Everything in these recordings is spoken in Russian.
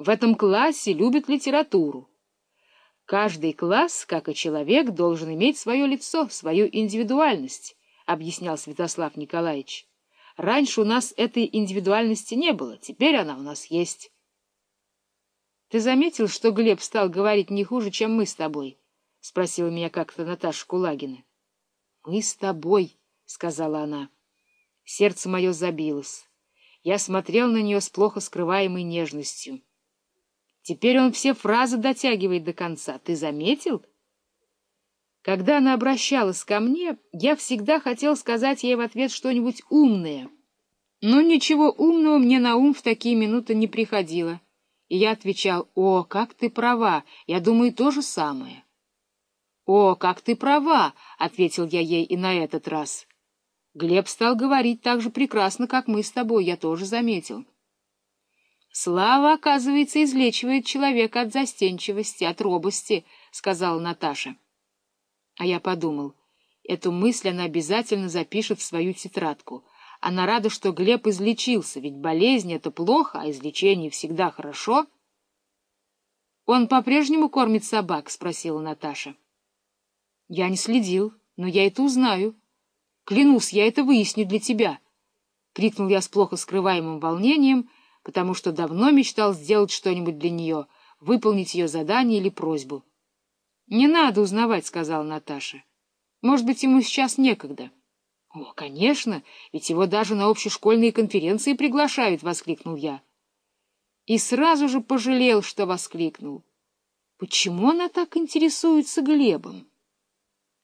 В этом классе любят литературу. Каждый класс, как и человек, должен иметь свое лицо, свою индивидуальность, — объяснял Святослав Николаевич. Раньше у нас этой индивидуальности не было, теперь она у нас есть. — Ты заметил, что Глеб стал говорить не хуже, чем мы с тобой? — спросила меня как-то Наташа Кулагина. — Мы с тобой, — сказала она. Сердце мое забилось. Я смотрел на нее с плохо скрываемой нежностью. Теперь он все фразы дотягивает до конца. Ты заметил? Когда она обращалась ко мне, я всегда хотел сказать ей в ответ что-нибудь умное. Но ничего умного мне на ум в такие минуты не приходило. И я отвечал, «О, как ты права, я думаю то же самое». «О, как ты права!» — ответил я ей и на этот раз. Глеб стал говорить так же прекрасно, как мы с тобой, я тоже заметил. Слава, оказывается, излечивает человека от застенчивости, от робости, — сказала Наташа. А я подумал, эту мысль она обязательно запишет в свою тетрадку. Она рада, что Глеб излечился, ведь болезнь — это плохо, а излечение всегда хорошо. — Он по-прежнему кормит собак? — спросила Наташа. — Я не следил, но я это узнаю. Клянусь, я это выясню для тебя! — крикнул я с плохо скрываемым волнением, потому что давно мечтал сделать что-нибудь для нее, выполнить ее задание или просьбу. — Не надо узнавать, — сказала Наташа. — Может быть, ему сейчас некогда. — О, конечно, ведь его даже на общешкольные конференции приглашают, — воскликнул я. И сразу же пожалел, что воскликнул. Почему она так интересуется Глебом?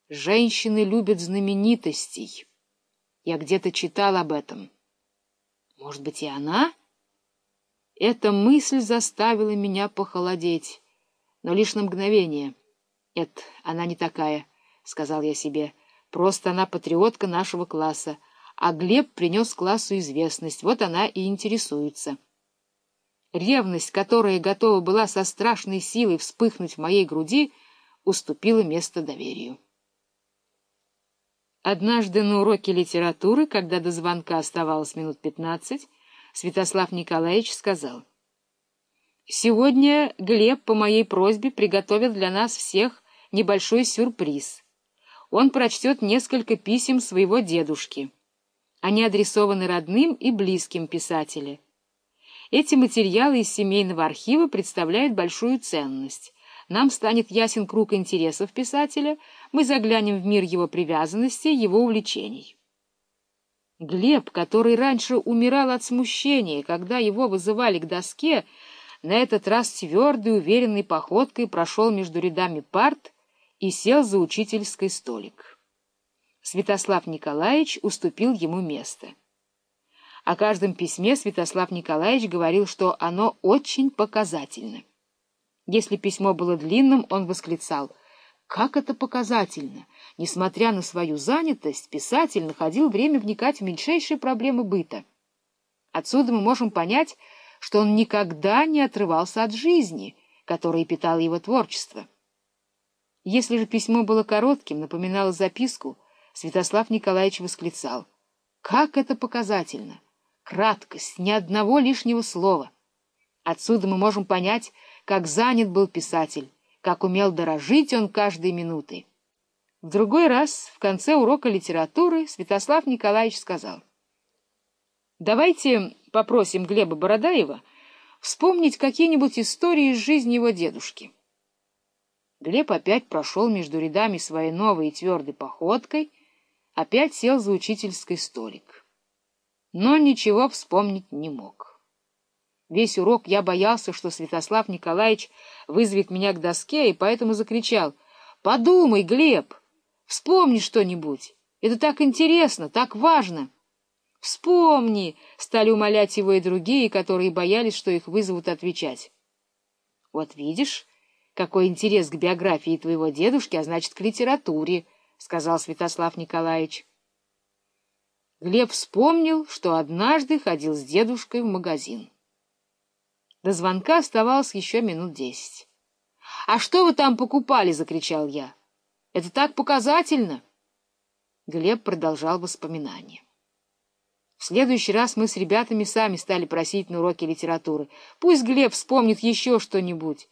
Женщины любят знаменитостей. Я где-то читал об этом. Может быть, и она? Эта мысль заставила меня похолодеть, но лишь на мгновение. Нет, она не такая, — сказал я себе. Просто она патриотка нашего класса, а Глеб принес классу известность, вот она и интересуется. Ревность, которая готова была со страшной силой вспыхнуть в моей груди, уступила место доверию. Однажды на уроке литературы, когда до звонка оставалось минут пятнадцать, Святослав Николаевич сказал, «Сегодня Глеб по моей просьбе приготовил для нас всех небольшой сюрприз. Он прочтет несколько писем своего дедушки. Они адресованы родным и близким писателя. Эти материалы из семейного архива представляют большую ценность нам станет ясен круг интересов писателя, мы заглянем в мир его привязанностей, его увлечений. Глеб, который раньше умирал от смущения, когда его вызывали к доске, на этот раз твердой, уверенной походкой прошел между рядами парт и сел за учительский столик. Святослав Николаевич уступил ему место. О каждом письме Святослав Николаевич говорил, что оно очень показательно. Если письмо было длинным, он восклицал «Как это показательно!» Несмотря на свою занятость, писатель находил время вникать в меньшейшие проблемы быта. Отсюда мы можем понять, что он никогда не отрывался от жизни, которая питала его творчество. Если же письмо было коротким, напоминало записку, Святослав Николаевич восклицал «Как это показательно! Краткость, ни одного лишнего слова!» Отсюда мы можем понять, как занят был писатель, как умел дорожить он каждой минутой. В другой раз, в конце урока литературы, Святослав Николаевич сказал, «Давайте попросим Глеба Бородаева вспомнить какие-нибудь истории из жизни его дедушки». Глеб опять прошел между рядами своей новой и твердой походкой, опять сел за учительский столик. Но ничего вспомнить не мог. Весь урок я боялся, что Святослав Николаевич вызовет меня к доске, и поэтому закричал «Подумай, Глеб, вспомни что-нибудь, это так интересно, так важно». «Вспомни!» — стали умолять его и другие, которые боялись, что их вызовут отвечать. «Вот видишь, какой интерес к биографии твоего дедушки, а значит, к литературе», — сказал Святослав Николаевич. Глеб вспомнил, что однажды ходил с дедушкой в магазин. До звонка оставалось еще минут десять. — А что вы там покупали? — закричал я. — Это так показательно! Глеб продолжал воспоминания. В следующий раз мы с ребятами сами стали просить на уроке литературы. Пусть Глеб вспомнит еще что-нибудь.